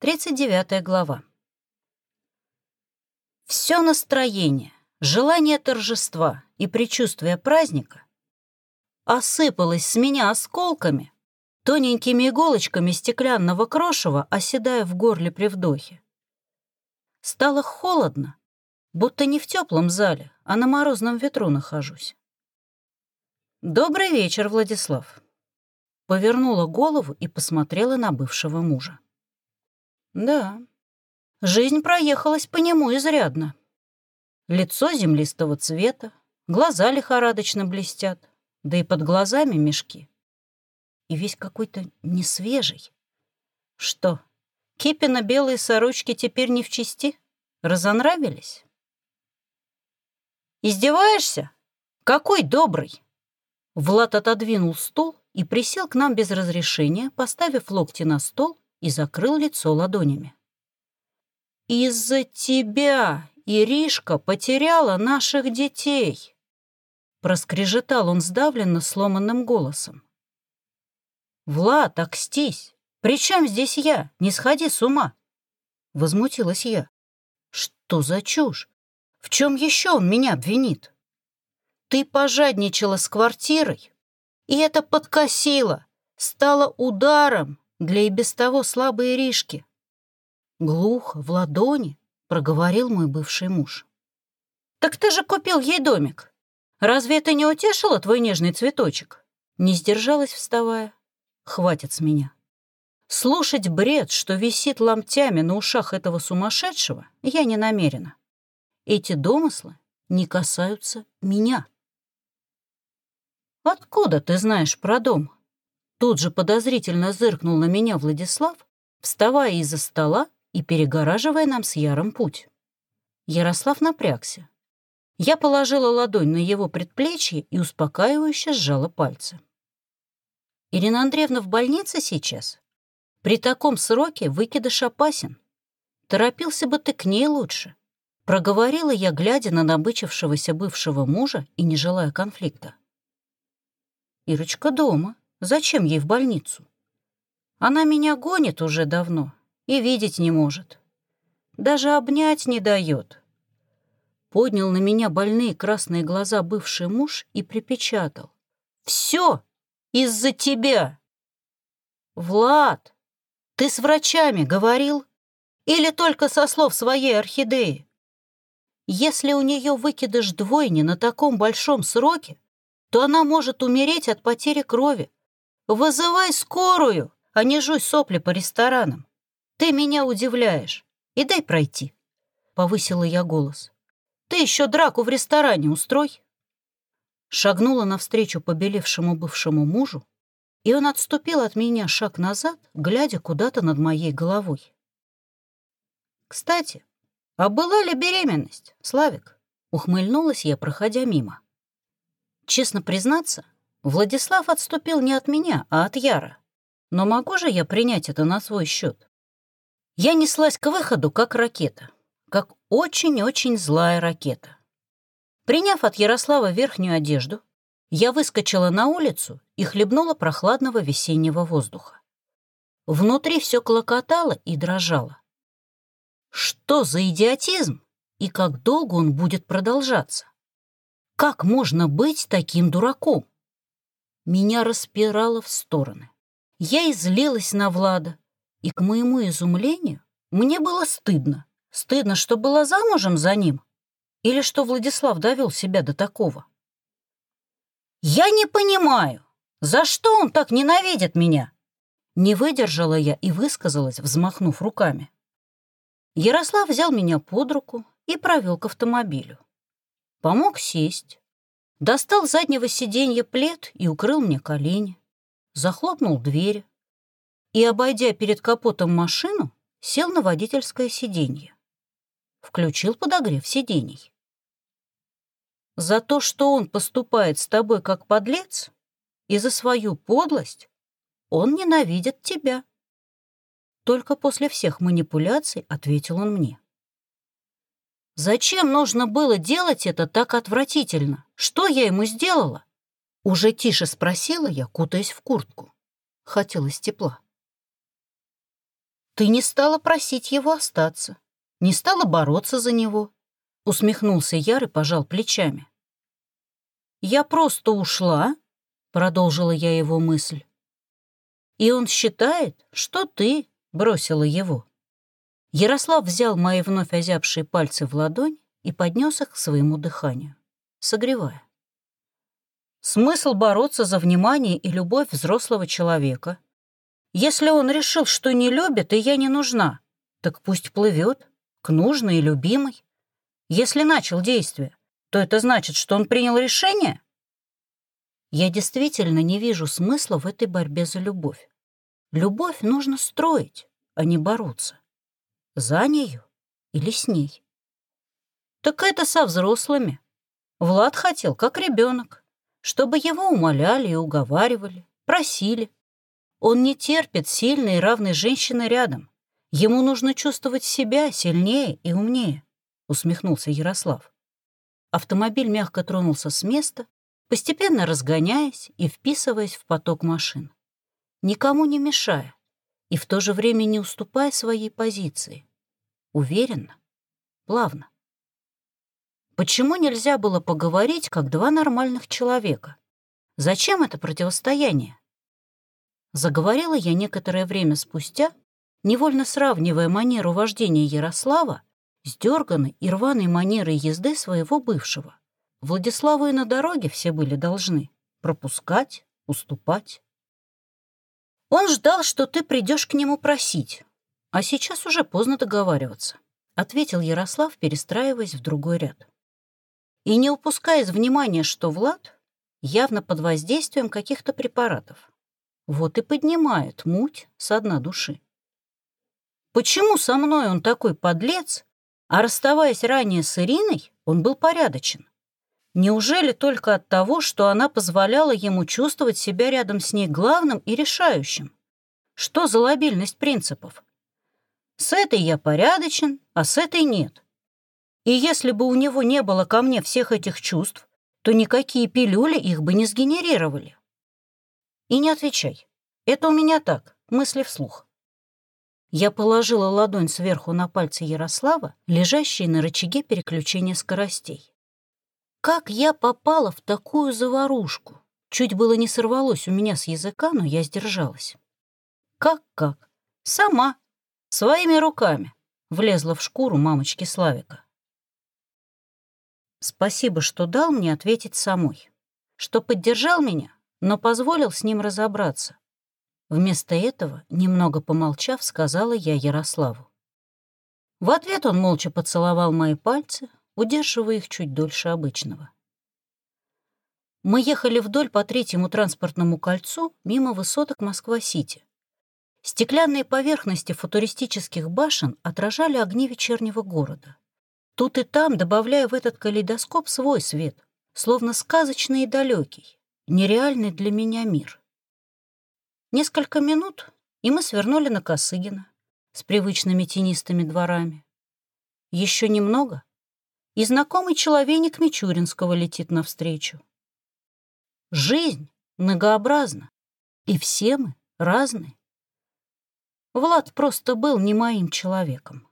39 глава. Все настроение, желание торжества и предчувствие праздника осыпалось с меня осколками, тоненькими иголочками стеклянного крошева, оседая в горле при вдохе. Стало холодно, будто не в теплом зале, а на морозном ветру нахожусь. «Добрый вечер, Владислав». Повернула голову и посмотрела на бывшего мужа. Да, жизнь проехалась по нему изрядно. Лицо землистого цвета, глаза лихорадочно блестят, да и под глазами мешки. И весь какой-то несвежий. Что, Кипина белые сорочки теперь не в чести? Разонравились? «Издеваешься? Какой добрый!» Влад отодвинул стул и присел к нам без разрешения, поставив локти на стол и закрыл лицо ладонями. «Из-за тебя Иришка потеряла наших детей!» Проскрежетал он сдавленно сломанным голосом. «Влад, окстись! При чем здесь я? Не сходи с ума!» Возмутилась я. «Что за чушь? В чем еще он меня обвинит?» «Ты пожадничала с квартирой, и это подкосило, стало ударом для и без того слабой Иришки. Глухо, в ладони, проговорил мой бывший муж. «Так ты же купил ей домик. Разве это не утешило твой нежный цветочек?» Не сдержалась, вставая. «Хватит с меня». Слушать бред, что висит ломтями на ушах этого сумасшедшего, я не намерена. Эти домыслы не касаются меня. «Откуда ты знаешь про дом?» Тут же подозрительно зыркнул на меня Владислав, вставая из-за стола и перегораживая нам с Яром путь. Ярослав напрягся. Я положила ладонь на его предплечье и успокаивающе сжала пальцы. «Ирина Андреевна в больнице сейчас? При таком сроке выкидыш опасен. Торопился бы ты к ней лучше». Проговорила я, глядя на набычившегося бывшего мужа и не желая конфликта. «Ирочка дома», Зачем ей в больницу? Она меня гонит уже давно и видеть не может. Даже обнять не дает. Поднял на меня больные красные глаза бывший муж и припечатал. «Все из-за тебя!» «Влад, ты с врачами говорил? Или только со слов своей орхидеи? Если у нее выкидыш двойни на таком большом сроке, то она может умереть от потери крови, Вызывай скорую, а не жуй сопли по ресторанам. Ты меня удивляешь. И дай пройти. Повысила я голос. Ты еще драку в ресторане устрой. Шагнула навстречу побелевшему бывшему мужу, и он отступил от меня шаг назад, глядя куда-то над моей головой. «Кстати, а была ли беременность, Славик?» Ухмыльнулась я, проходя мимо. Честно признаться, Владислав отступил не от меня, а от Яра. Но могу же я принять это на свой счет? Я неслась к выходу, как ракета. Как очень-очень злая ракета. Приняв от Ярослава верхнюю одежду, я выскочила на улицу и хлебнула прохладного весеннего воздуха. Внутри все клокотало и дрожало. Что за идиотизм и как долго он будет продолжаться? Как можно быть таким дураком? Меня распирало в стороны. Я излилась на Влада, и, к моему изумлению, мне было стыдно. Стыдно, что была замужем за ним, или что Владислав довел себя до такого. «Я не понимаю, за что он так ненавидит меня?» Не выдержала я и высказалась, взмахнув руками. Ярослав взял меня под руку и провел к автомобилю. Помог сесть, Достал заднего сиденья плед и укрыл мне колени. Захлопнул дверь и, обойдя перед капотом машину, сел на водительское сиденье. Включил подогрев сидений. За то, что он поступает с тобой как подлец, и за свою подлость он ненавидит тебя. Только после всех манипуляций ответил он мне. Зачем нужно было делать это так отвратительно? Что я ему сделала? Уже тише спросила я, кутаясь в куртку. Хотелось тепла. ты не стала просить его остаться, не стала бороться за него. Усмехнулся Яр и пожал плечами. «Я просто ушла», — продолжила я его мысль. «И он считает, что ты бросила его». Ярослав взял мои вновь озябшие пальцы в ладонь и поднес их к своему дыханию, согревая. Смысл бороться за внимание и любовь взрослого человека. Если он решил, что не любит, и я не нужна, так пусть плывет к нужной и любимой. Если начал действие, то это значит, что он принял решение? Я действительно не вижу смысла в этой борьбе за любовь. Любовь нужно строить, а не бороться. За нею или с ней. Так это со взрослыми. Влад хотел, как ребенок чтобы его умоляли и уговаривали, просили. Он не терпит сильной и равной женщины рядом. Ему нужно чувствовать себя сильнее и умнее, усмехнулся Ярослав. Автомобиль мягко тронулся с места, постепенно разгоняясь и вписываясь в поток машин. Никому не мешая и в то же время не уступая своей позиции. Уверенно, плавно. Почему нельзя было поговорить, как два нормальных человека? Зачем это противостояние? Заговорила я некоторое время спустя, невольно сравнивая манеру вождения Ярослава с дерганной и рваной манерой езды своего бывшего. Владиславу и на дороге все были должны пропускать, уступать. Он ждал, что ты придешь к нему просить, а сейчас уже поздно договариваться, ответил Ярослав, перестраиваясь в другой ряд и не упуская из внимания, что Влад явно под воздействием каких-то препаратов. Вот и поднимает муть со дна души. Почему со мной он такой подлец, а расставаясь ранее с Ириной, он был порядочен? Неужели только от того, что она позволяла ему чувствовать себя рядом с ней главным и решающим? Что за лобильность принципов? С этой я порядочен, а с этой нет. И если бы у него не было ко мне всех этих чувств, то никакие пилюли их бы не сгенерировали. И не отвечай. Это у меня так, мысли вслух. Я положила ладонь сверху на пальцы Ярослава, лежащие на рычаге переключения скоростей. Как я попала в такую заварушку? Чуть было не сорвалось у меня с языка, но я сдержалась. Как-как? Сама, своими руками, влезла в шкуру мамочки Славика. Спасибо, что дал мне ответить самой. Что поддержал меня, но позволил с ним разобраться. Вместо этого, немного помолчав, сказала я Ярославу. В ответ он молча поцеловал мои пальцы, удерживая их чуть дольше обычного. Мы ехали вдоль по третьему транспортному кольцу мимо высоток Москва-Сити. Стеклянные поверхности футуристических башен отражали огни вечернего города. Тут и там добавляя в этот калейдоскоп свой свет, словно сказочный и далекий, нереальный для меня мир. Несколько минут, и мы свернули на Косыгина с привычными тенистыми дворами. Еще немного, и знакомый человек Мичуринского летит навстречу. Жизнь многообразна, и все мы разные. Влад просто был не моим человеком.